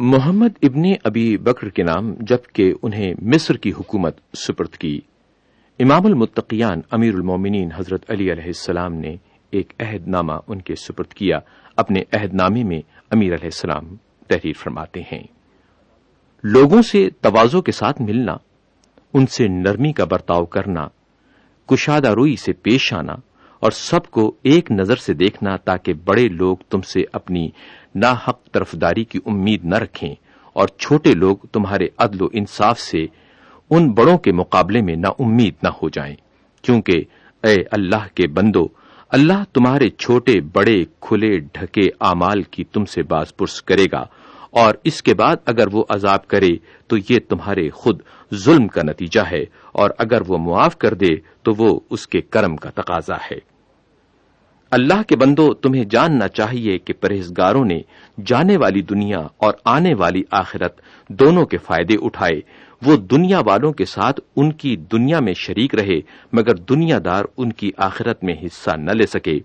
محمد ابن ابی بکر کے نام جبکہ انہیں مصر کی حکومت سپرد کی۔ امام المتقیان امیر المومنین حضرت علی علیہ السلام نے ایک عہد نامہ ان کے سپرد کیا۔ اپنے عہد نامے میں امیر علیہ السلام تحریر فرماتے ہیں۔ لوگوں سے توازوں کے ساتھ ملنا، ان سے نرمی کا برتاؤ کرنا، کشادہ روئی سے پیش آنا اور سب کو ایک نظر سے دیکھنا تاکہ بڑے لوگ تم سے اپنی نا حق طرفداری کی امید نہ رکھیں اور چھوٹے لوگ تمہارے عدل و انصاف سے ان بڑوں کے مقابلے میں نا امید نہ ہو جائیں۔ کیونکہ اے اللہ کے بندو، اللہ تمہارے چھوٹے، بڑے، کھلے، ڈھکے اعمال کی تم سے باز پرس کرے گا اور اس کے بعد اگر وہ عذاب کرے تو یہ تمہارے خود ظلم کا نتیجہ ہے اور اگر وہ معاف کر دے تو وہ اس کے کرم کا تقاضا ہے۔ اللہ کے بندو، تمہیں جاننا چاہیے کہ پرہیزگاروں نے جانے والی دنیا اور آنے والی آخرت دونوں کے فائدے اٹھائے۔ وہ دنیا والوں کے ساتھ ان کی دنیا میں شریک رہے، مگر دنیا دار ان کی آخرت میں حصہ نہ لے سکے۔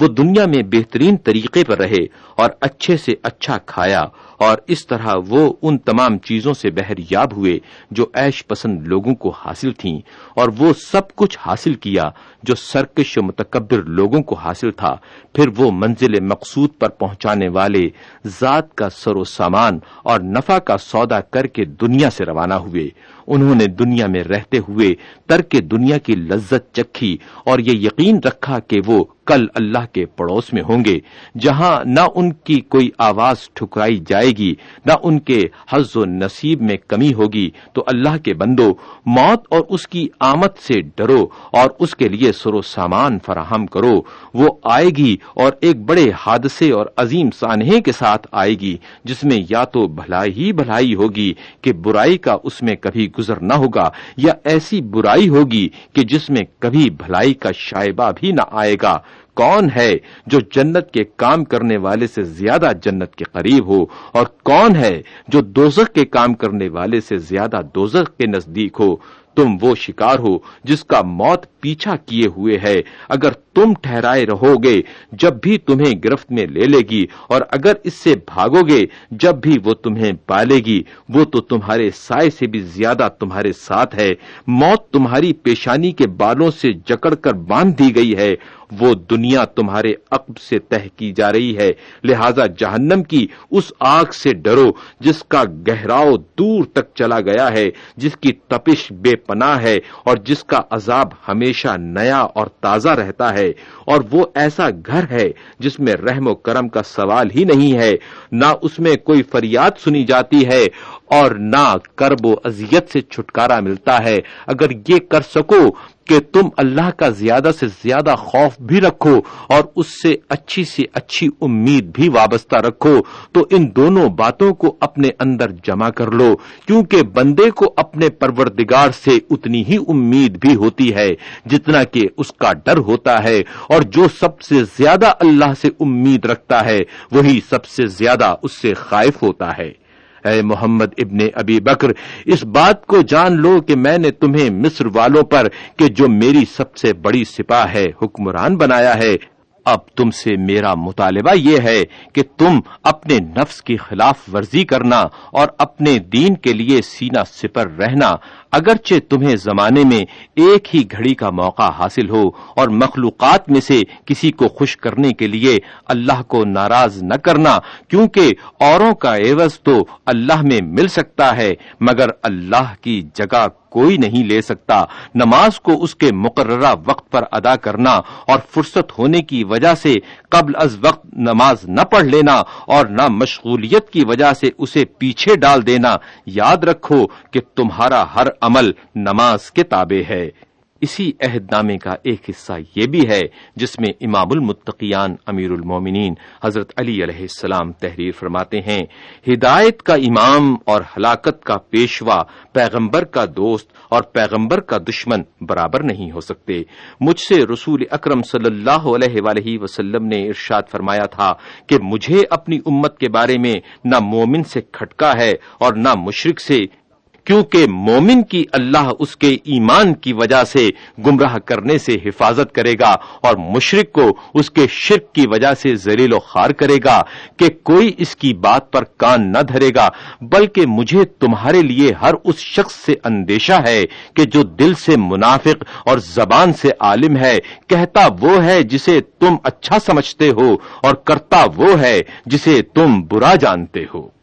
وہ دنیا میں بہترین طریقے پر رہے اور اچھے سے اچھا کھایا اور اس طرح وہ ان تمام چیزوں سے بہر یاب ہوئے جو ایش پسند لوگوں کو حاصل تھیں اور وہ سب کچھ حاصل کیا جو سرکش و متکبر لوگوں کو حاصل تھا۔ پھر وہ منزل مقصود پر پہنچانے والے ذات کا سر و سامان اور نفع کا سودا کر کے دنیا سے روانہ ہوئے۔ انہوں نے دنیا میں رہتے ہوئے ترک دنیا کی لذت چکھی اور یہ یقین رکھا کہ وہ کل اللہ کے پڑوس میں ہوں گے، جہاں نہ ان کی کوئی آواز ٹھکرائی جائے گی، نہ ان کے حز و نصیب میں کمی ہوگی۔ تو اللہ کے بندو، موت اور اس کی آمد سے ڈرو اور اس کے لیے سرو سامان فراہم کرو۔ وہ آئے گی اور ایک بڑے حادثے اور عظیم سانحے کے ساتھ آئے گی، جس میں یا تو بھلائی ہی بھلائی ہوگی کہ برائی کا اس میں کبھی گزر نہ ہوگا یا ایسی برائی ہوگی کہ جس میں کبھی بھلائی کا شائبہ بھی نہ آئے گا۔ کون ہے جو جنت کے کام کرنے والے سے زیادہ جنت کے قریب ہو؟ اور کون ہے جو دوزخ کے کام کرنے والے سے زیادہ دوزخ کے نزدیک ہو؟ تم وہ شکار ہو جس کا موت پیچھا کیے ہوئے ہے۔ اگر تم ٹھہرائے رہو گے، جب بھی تمہیں گرفت میں لے لے گی، اور اگر اس سے بھاگو گے، جب بھی وہ تمہیں پالے گی، وہ تو تمہارے سائے سے بھی زیادہ تمہارے ساتھ ہے۔ موت تمہاری پیشانی کے بالوں سے جکڑ کر باندھ دی گئی ہے۔ وہ دنیا تمہارے عقب سے تہ کی جا رہی ہے۔ لہذا جہنم کی اس آگ سے ڈرو، جس کا گہراؤ دور تک چلا گیا ہے، جس کی تپش بے پناہ ہے، اور جس کا عذاب ہمیشہ نیا اور تازہ رہتا ہے۔ اور وہ ایسا گھر ہے جس میں رحم و کرم کا سوال ہی نہیں ہے، نہ اس میں کوئی فریاد سنی جاتی ہے اور نہ کرب و اذیت سے چھٹکارا ملتا ہے۔ اگر یہ کر سکو کہ تم اللہ کا زیادہ سے زیادہ خوف بھی رکھو اور اس سے اچھی سے اچھی امید بھی وابستہ رکھو، تو ان دونوں باتوں کو اپنے اندر جمع کر لو، کیونکہ بندے کو اپنے پروردگار سے اتنی ہی امید بھی ہوتی ہے جتنا کہ اس کا ڈر ہوتا ہے، اور جو سب سے زیادہ اللہ سے امید رکھتا ہے، وہی سب سے زیادہ اس سے خائف ہوتا ہے۔ اے محمد ابن ابی بکر، اس بات کو جان لو کہ میں نے تمہیں مصر والوں پر کہ جو میری سب سے بڑی سپاہ ہے، حکمران بنایا ہے۔ اب تم سے میرا مطالبہ یہ ہے کہ تم اپنے نفس کی خلاف ورزی کرنا اور اپنے دین کے لیے سینا سپر رہنا، اگرچہ تمہیں زمانے میں ایک ہی گھڑی کا موقع حاصل ہو اور مخلوقات میں سے کسی کو خوش کرنے کے لیے اللہ کو ناراض نہ کرنا، کیونکہ اوروں کا عوض تو اللہ میں مل سکتا ہے، مگر اللہ کی جگہ کوئی نہیں لے سکتا۔ نماز کو اس کے مقررہ وقت پر ادا کرنا اور فرصت ہونے کی وجہ سے قبل از وقت نماز نہ پڑھ لینا اور نہ مشغولیت کی وجہ سے اسے پیچھے ڈال دینا۔ یاد رکھو کہ تمہارا ہر عمل نماز کے تابع ہے۔ اسی عہد نامے کا ایک حصہ یہ بھی ہے جس میں امام المتقیان امیر المومنین حضرت علی علیہ السلام تحریر فرماتے ہیں، ہدایت کا امام اور ہلاکت کا پیشوا پیغمبر کا دوست اور پیغمبر کا دشمن برابر نہیں ہو سکتے۔ مجھ سے رسول اکرم صلی اللہ علیہ وآلہ وسلم نے ارشاد فرمایا تھا کہ مجھے اپنی امت کے بارے میں نہ مومن سے کھٹکا ہے اور نہ مشرق سے کیونکہ مومن کی اللہ اس کے ایمان کی وجہ سے گمراہ کرنے سے حفاظت کرے گا اور مشرق کو اس کے شرک کی وجہ سے زلیل و خار کرے گا کہ کوئی اس کی بات پر کان نہ دھرے گا، بلکہ مجھے تمہارے لیے ہر اس شخص سے اندیشہ ہے کہ جو دل سے منافق اور زبان سے عالم ہے، کہتا وہ ہے جسے تم اچھا سمجھتے ہو اور کرتا وہ ہے جسے تم برا جانتے ہو۔